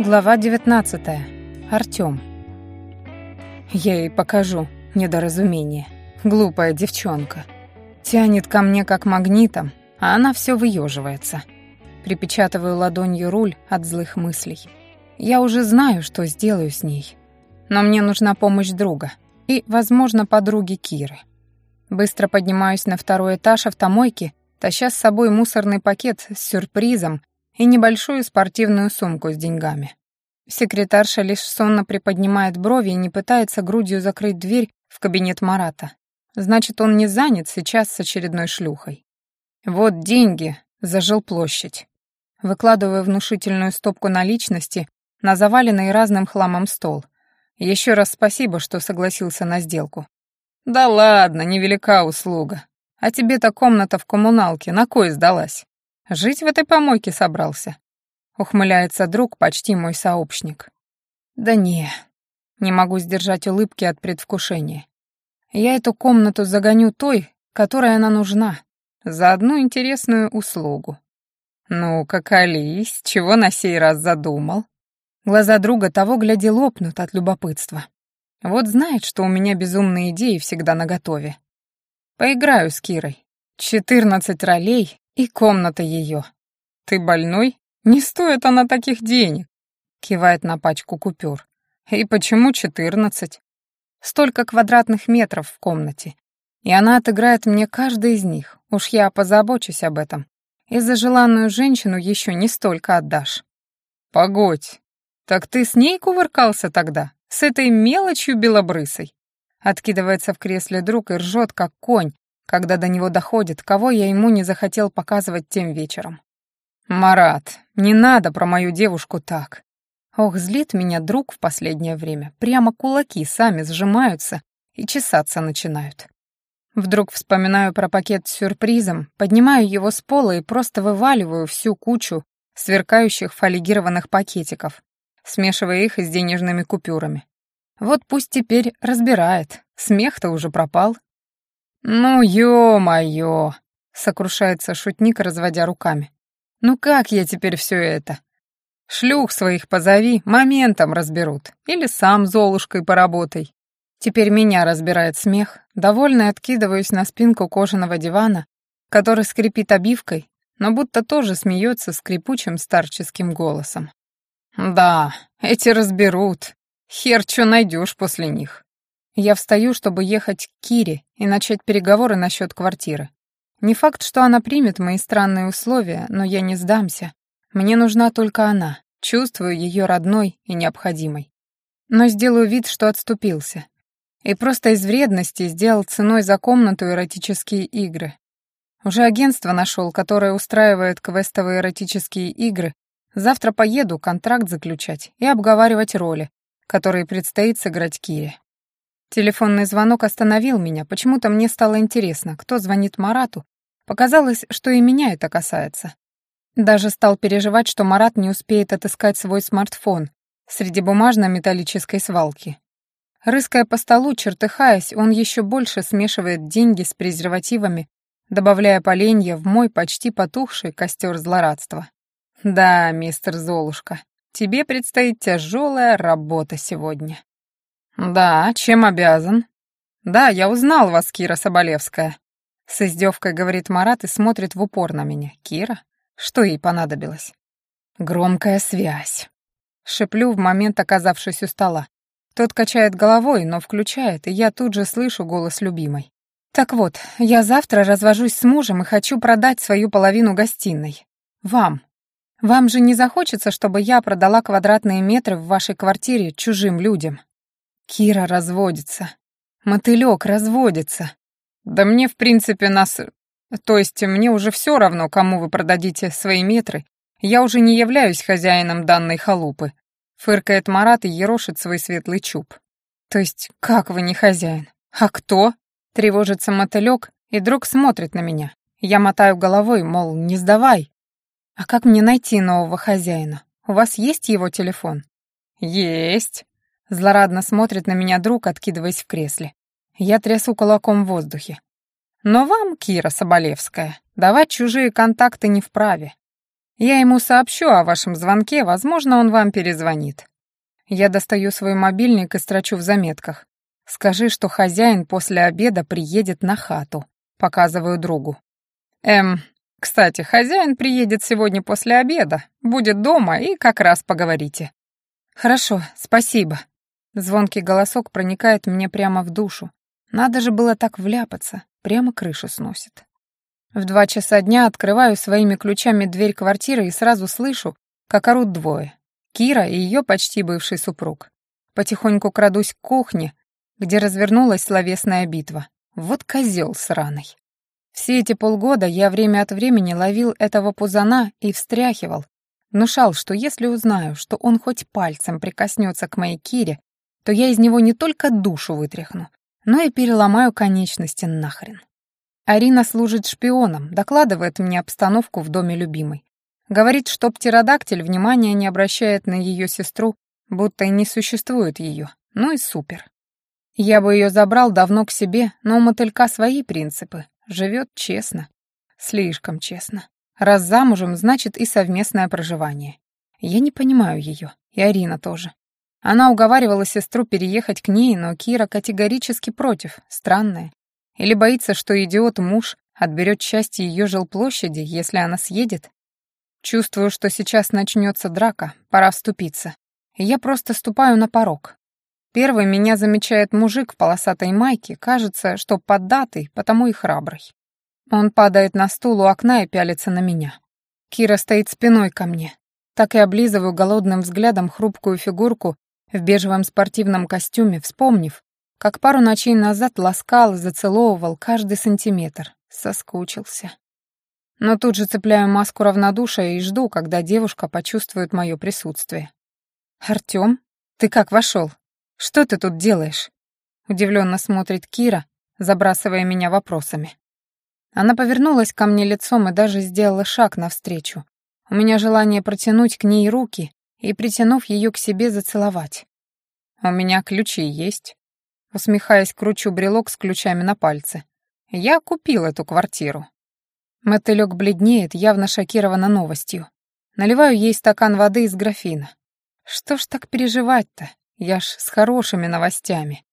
Глава 19. Артём. Я ей покажу недоразумение. Глупая девчонка. Тянет ко мне как магнитом, а она все выеживается. Припечатываю ладонью руль от злых мыслей. Я уже знаю, что сделаю с ней. Но мне нужна помощь друга и, возможно, подруги Киры. Быстро поднимаюсь на второй этаж автомойки, таща с собой мусорный пакет с сюрпризом и небольшую спортивную сумку с деньгами. Секретарша лишь сонно приподнимает брови и не пытается грудью закрыть дверь в кабинет Марата. Значит, он не занят сейчас с очередной шлюхой. Вот деньги за жилплощадь. Выкладываю внушительную стопку наличности на заваленный разным хламом стол. Еще раз спасибо, что согласился на сделку. Да ладно, невелика услуга. А тебе-то комната в коммуналке на кой сдалась? Жить в этой помойке собрался? Ухмыляется друг, почти мой сообщник. Да не, не могу сдержать улыбки от предвкушения. Я эту комнату загоню той, которой она нужна, за одну интересную услугу. «Ну-ка, колись, чего на сей раз задумал?» Глаза друга того гляди лопнут от любопытства. Вот знает, что у меня безумные идеи всегда наготове. Поиграю с Кирой. Четырнадцать ролей и комната ее. Ты больной? Не стоит она таких денег. Кивает на пачку купюр. И почему четырнадцать? Столько квадратных метров в комнате. И она отыграет мне каждый из них. Уж я позабочусь об этом. И за желанную женщину еще не столько отдашь. Погодь, так ты с ней кувыркался тогда? С этой мелочью белобрысой? Откидывается в кресле друг и ржет, как конь, когда до него доходит, кого я ему не захотел показывать тем вечером. «Марат, не надо про мою девушку так». Ох, злит меня друг в последнее время. Прямо кулаки сами сжимаются и чесаться начинают. Вдруг вспоминаю про пакет с сюрпризом, поднимаю его с пола и просто вываливаю всю кучу сверкающих фольгированных пакетиков, смешивая их с денежными купюрами. Вот пусть теперь разбирает, смех-то уже пропал. «Ну, ё-моё!» — сокрушается шутник, разводя руками. «Ну как я теперь все это? Шлюх своих позови, моментом разберут. Или сам Золушкой поработай. Теперь меня разбирает смех, довольно откидываюсь на спинку кожаного дивана, который скрипит обивкой, но будто тоже смеется скрипучим старческим голосом. «Да, эти разберут. Хер что найдешь после них». Я встаю, чтобы ехать к Кире и начать переговоры насчет квартиры. Не факт, что она примет мои странные условия, но я не сдамся. Мне нужна только она, чувствую ее родной и необходимой. Но сделаю вид, что отступился, и просто из вредности сделал ценой за комнату эротические игры. Уже агентство нашел, которое устраивает квестовые эротические игры. Завтра поеду контракт заключать и обговаривать роли, которые предстоит сыграть Кире. Телефонный звонок остановил меня, почему-то мне стало интересно, кто звонит Марату. Показалось, что и меня это касается. Даже стал переживать, что Марат не успеет отыскать свой смартфон среди бумажно-металлической свалки. Рыская по столу, чертыхаясь, он еще больше смешивает деньги с презервативами, добавляя поленья в мой почти потухший костер злорадства. Да, мистер Золушка, тебе предстоит тяжелая работа сегодня. Да, чем обязан? Да, я узнал вас, Кира Соболевская. С издевкой говорит Марат и смотрит в упор на меня. Кира? Что ей понадобилось? Громкая связь. Шеплю в момент, оказавшись у стола. Тот качает головой, но включает, и я тут же слышу голос любимой. «Так вот, я завтра развожусь с мужем и хочу продать свою половину гостиной. Вам. Вам же не захочется, чтобы я продала квадратные метры в вашей квартире чужим людям?» Кира разводится. Мотылёк разводится. Да мне, в принципе, нас... То есть мне уже все равно, кому вы продадите свои метры. Я уже не являюсь хозяином данной халупы. Фыркает Марат и ерошит свой светлый чуб. То есть, как вы не хозяин? А кто? Тревожится мотылек, и друг смотрит на меня. Я мотаю головой, мол, не сдавай. А как мне найти нового хозяина? У вас есть его телефон? Есть. Злорадно смотрит на меня друг, откидываясь в кресле. Я трясу кулаком в воздухе. Но вам, Кира Соболевская, давать чужие контакты не вправе. Я ему сообщу о вашем звонке, возможно, он вам перезвонит. Я достаю свой мобильник и строчу в заметках. Скажи, что хозяин после обеда приедет на хату. Показываю другу. Эм, кстати, хозяин приедет сегодня после обеда, будет дома и как раз поговорите. Хорошо, спасибо. Звонкий голосок проникает мне прямо в душу. Надо же было так вляпаться, прямо крышу сносит. В два часа дня открываю своими ключами дверь квартиры и сразу слышу, как орут двое. Кира и ее почти бывший супруг. Потихоньку крадусь к кухне, где развернулась словесная битва. Вот козел сраный. Все эти полгода я время от времени ловил этого пузана и встряхивал, внушал, что если узнаю, что он хоть пальцем прикоснется к моей Кире, то я из него не только душу вытряхну, но и переломаю конечности нахрен. Арина служит шпионом, докладывает мне обстановку в доме любимой. Говорит, что птеродактиль внимания не обращает на ее сестру, будто и не существует ее. Ну и супер. Я бы ее забрал давно к себе, но у мотылька свои принципы. Живет честно. Слишком честно. Раз замужем, значит и совместное проживание. Я не понимаю ее, и Арина тоже. Она уговаривала сестру переехать к ней, но Кира категорически против, странная. Или боится, что идиот-муж отберет часть ее жилплощади, если она съедет? Чувствую, что сейчас начнется драка, пора вступиться. Я просто ступаю на порог. Первый меня замечает мужик в полосатой майке, кажется, что поддатый, потому и храбрый. Он падает на стул у окна и пялится на меня. Кира стоит спиной ко мне. Так и облизываю голодным взглядом хрупкую фигурку в бежевом спортивном костюме, вспомнив, как пару ночей назад ласкал и зацеловывал каждый сантиметр. Соскучился. Но тут же цепляю маску равнодушия и жду, когда девушка почувствует мое присутствие. «Артём, ты как вошел? Что ты тут делаешь?» Удивленно смотрит Кира, забрасывая меня вопросами. Она повернулась ко мне лицом и даже сделала шаг навстречу. У меня желание протянуть к ней руки и, притянув ее к себе, зацеловать. «У меня ключи есть», Усмехаясь, кручу брелок с ключами на пальце. Я купил эту квартиру. Мотылёк бледнеет, явно шокирована новостью. Наливаю ей стакан воды из графина. Что ж так переживать-то? Я ж с хорошими новостями.